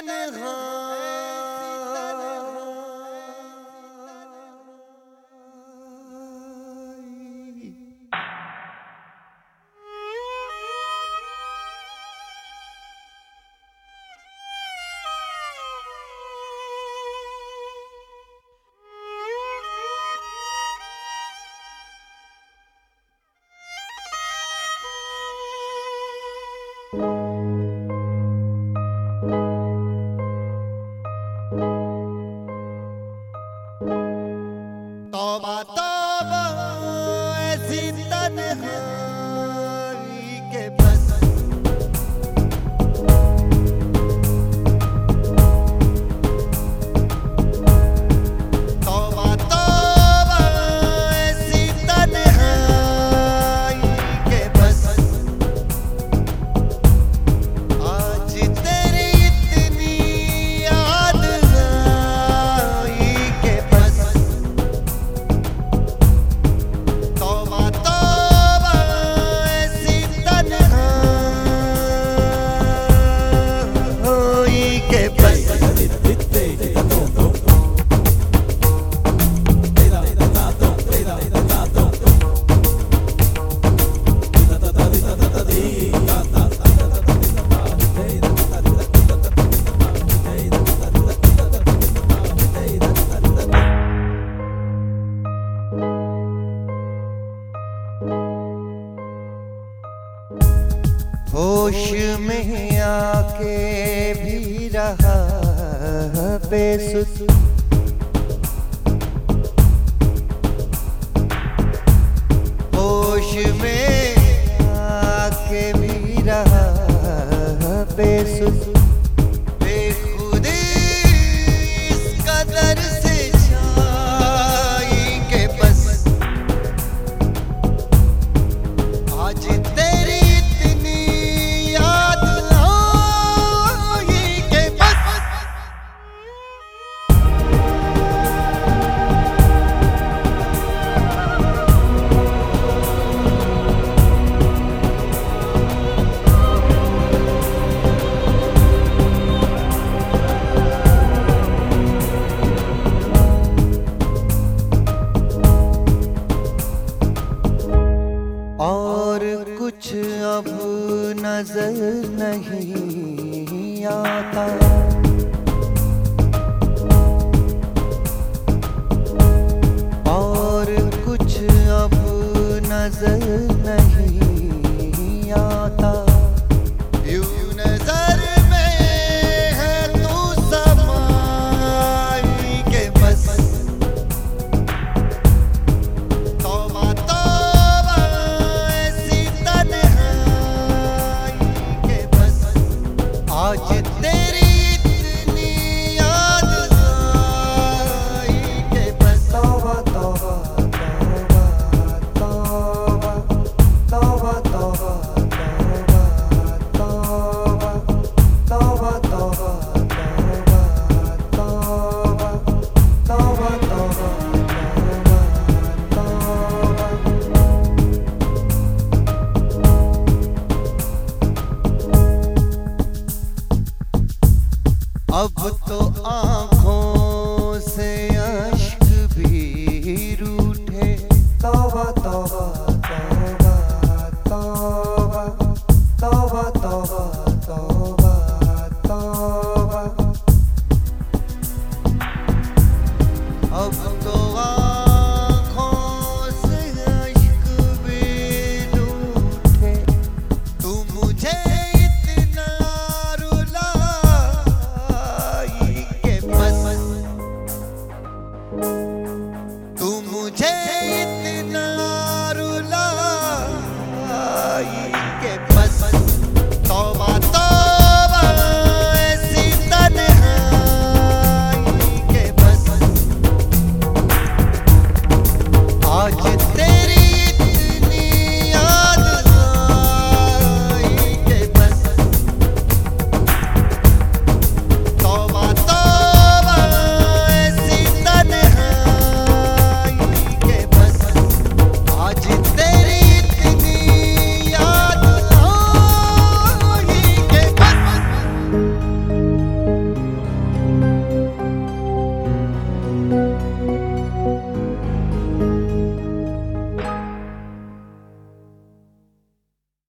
तनहा होश में आके भी रहा बेसुध होश में आके भी रहा बेसुध कुछ अब नज़र नहीं आता। आज तेरे अब तो आँखों से